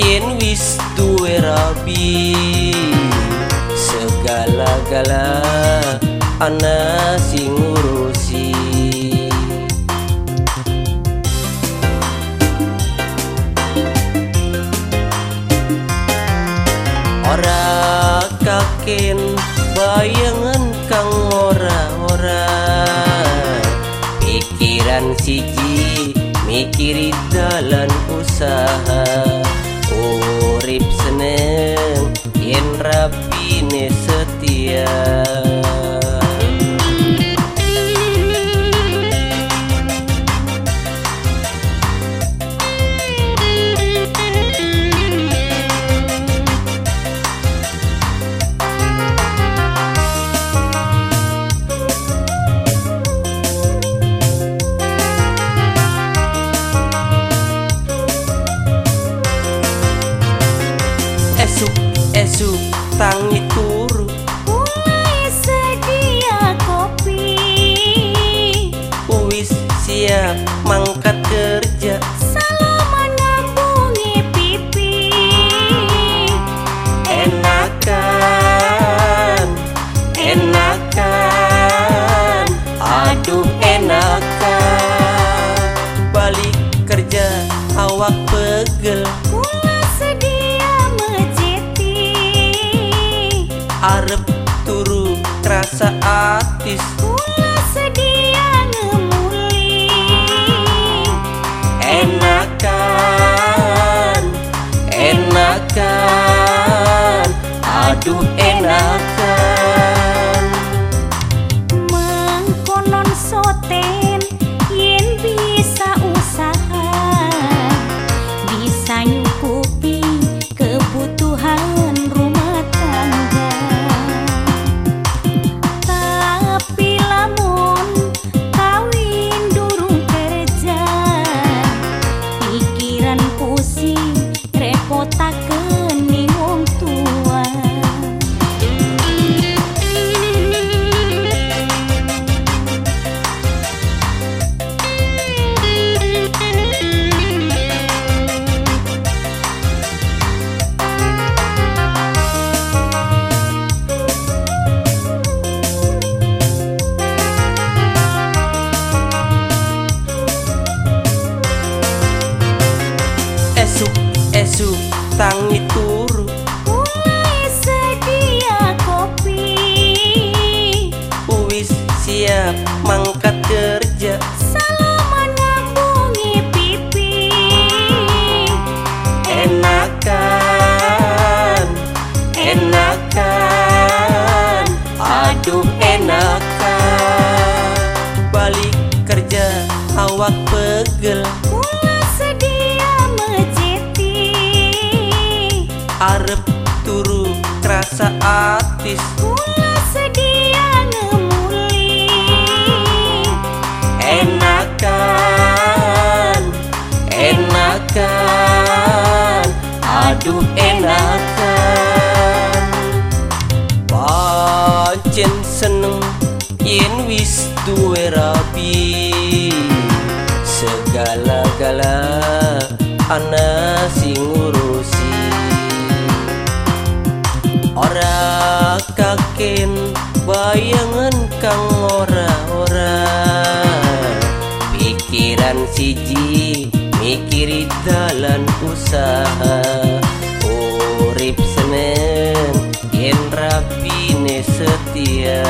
yen wis duwe rabi segala-gala ana sing ngurusi. Ora kaken bayangan kang ora-ora pikiran siji mikiri dalan rapine setia mangkat kerja. Salaman ngambungi pipi. Enakan enakan. Aduh enakan. Balik kerja awak pegel. Kula sedia mejeti arep turu rasa atis Kula arep turu rasa atis Kula sedia ngemuli. Enakan enakan. Aduh enakan. Pancen seneng yen wis duwe rabi segala-gala ana sing kang ora-ora pikiran siji mikiri dalan usaha. Urip seneng yen rapine setia